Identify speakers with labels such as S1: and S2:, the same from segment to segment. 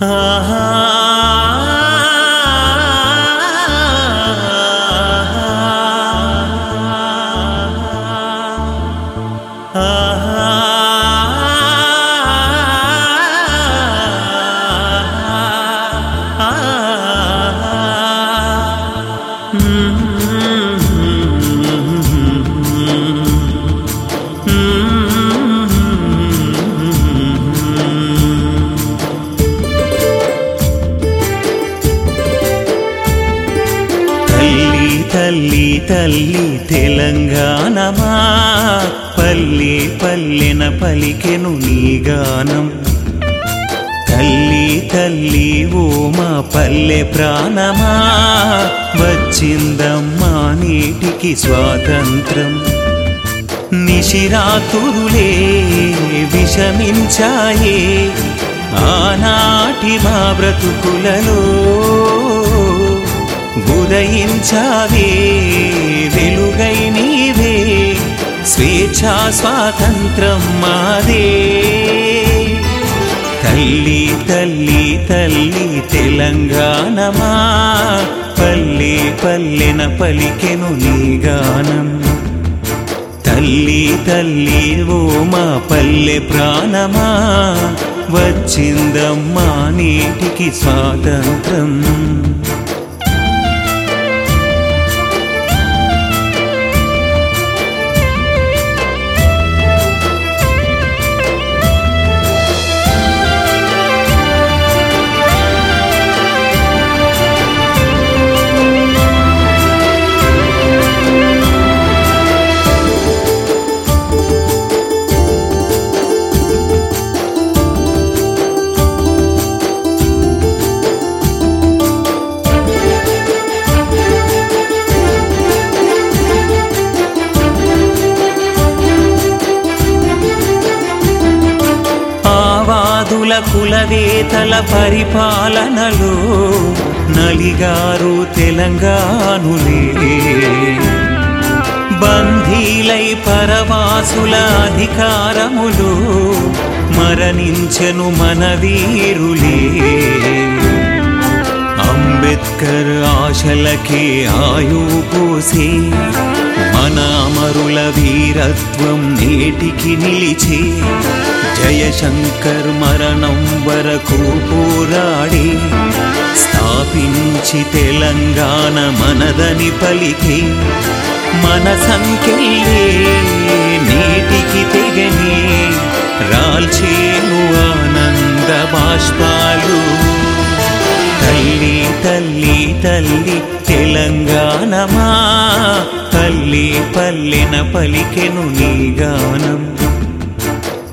S1: తల్లి తల్లి తెలంగాణ మా. పల్లె పల్లెన పలికెను నీ గానం. తల్లి తల్లి ఓ మా పల్లె ప్రాణమా. వచ్చిందమ్మా నీటికి స్వాతంత్రం. నిశిరాతురులే విషమించాయే. ఆనాటి మా బ్రతుకులలో ఉదయించావే వెలుగై నీవే స్వేచ్ఛా స్వాతంత్రం మాదే. తల్లి తల్లి తల్లి తెలంగాణమా పల్లె పల్లెన పలికెను నీ గానం. తల్లి తల్లి ఓ మా పల్లె ప్రాణమా వచ్చిందమ్మా నీటికి స్వాతంత్రం. ఆవాదుల కులవేతల పరిపాలనలో నలిగారు తెలంగాణులే. బంధీలై పరవాసుల అధికారములు మరణించెను మన వీరులే అంబేద్కర్ ఆశలకే ఆయువు పోసి. మన అమరుల వీరత్వం నేటికి నిలిచి. జయశంకర్ మరణం వరకు పోరాడి. స్థాపించి తెలంగాణ మనదని పలికి. మన సంఖ్యలే నేటికి తెగనే. రాల్చేను ఆనంద బాష్పాలు. తల్లి తల్లి తల్లి తెలంగాణమా? తల్లి పల్లెన పలికెను నీ గానం.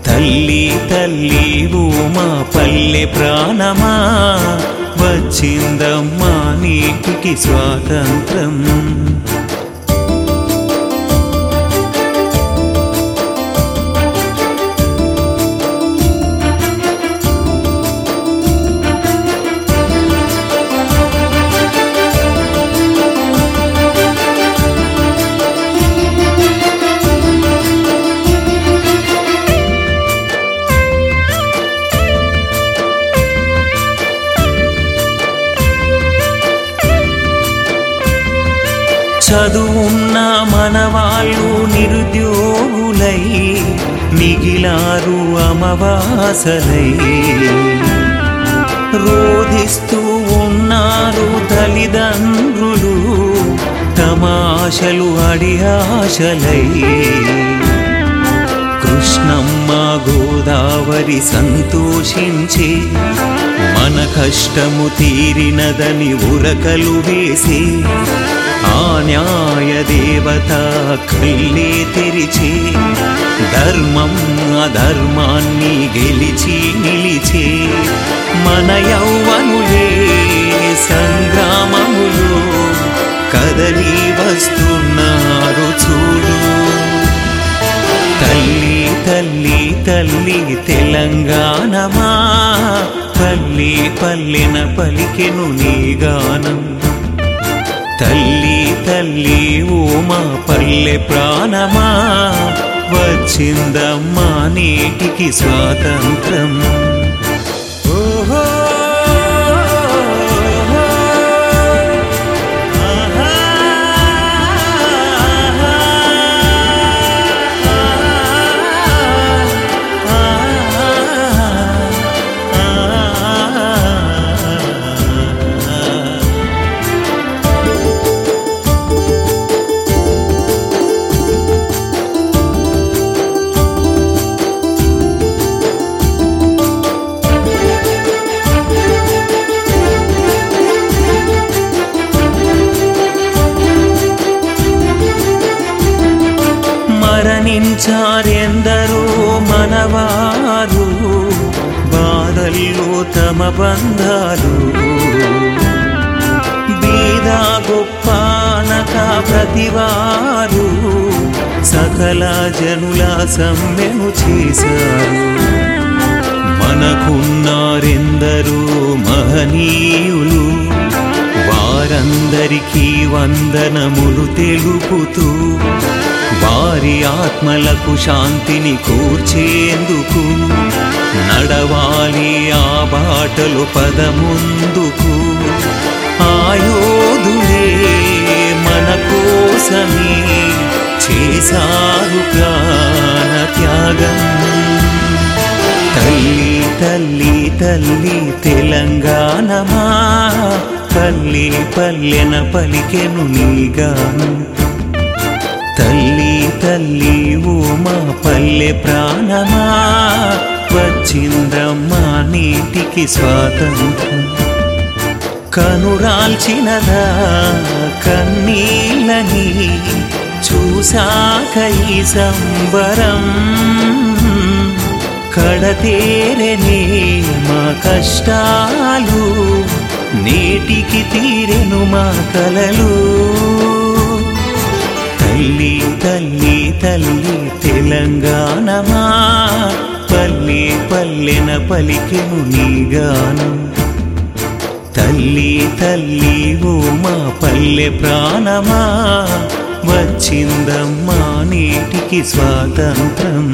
S1: తల్లి తల్లి భూమా పల్లె ప్రాణమా? వచ్చిందమ్మా నీటికి స్వాతంత్రం. చదువున్న మనవాళ్ళు నిరుద్యోగులై మిగిలారు అమవాసలై. రోధిస్తూ ఉన్నారు తల్లిదండ్రులు తమ ఆశలు అడి ఆశలై. కృష్ణమ్మ గోదావరి సంతోషించి కష్టము తీరినదని ఉరకలు వేసి ఆ న్యాయ దేవత కళ్ళే తెరిచి ధర్మం అధర్మాన్ని గెలిచి తల్లి తెలంగాణమా? పల్లి పల్లెన పలికెను నీ గానం. తల్లి తల్లి ఓ మా పల్లె ప్రాణమా? వచ్చిందమ్మా నేటికి స్వాతంత్రం. ఓహో! మరణించారెందరో మనవారు బాధల్లో తమ బంధాలు. బీద గొప్పనక ప్రతివారు సకల జనుల సమ్మెను చేశారు. మనకున్నారెందరో మహనీయులు వారందరికీ వందనములు తెలుపుతూ వారి ఆత్మలకు శాంతిని కూర్చేందుకు నడవాలి ఆ బాటలు పదముందుకు. ఆయోధులే మన కోసమే చేశారు ప్రాణ త్యాగం. తల్లి తల్లి తల్లి తెలంగాణమా? తల్లి పల్లెన పలికెను నీగాను తల్లి తల్లి ఓ మా పల్లె ప్రాణమా. వచ్చిందమ్మా నీటికి స్వాతంత్రం. కనురాల్చినదా కన్నీళ్ళని చూశాక ఈ సంబరం. కడతేరనే మా కష్టాలు నేటికి తీరెను మా కలలు. తల్లి తల్లి తల్లి తెలంగాణమా పల్లె పల్లెన పలికెను నీగానం తల్లి తల్లి ఓ మా పల్లె ప్రాణమా. వచ్చిందమ్మా నేటికి స్వాతంత్రం.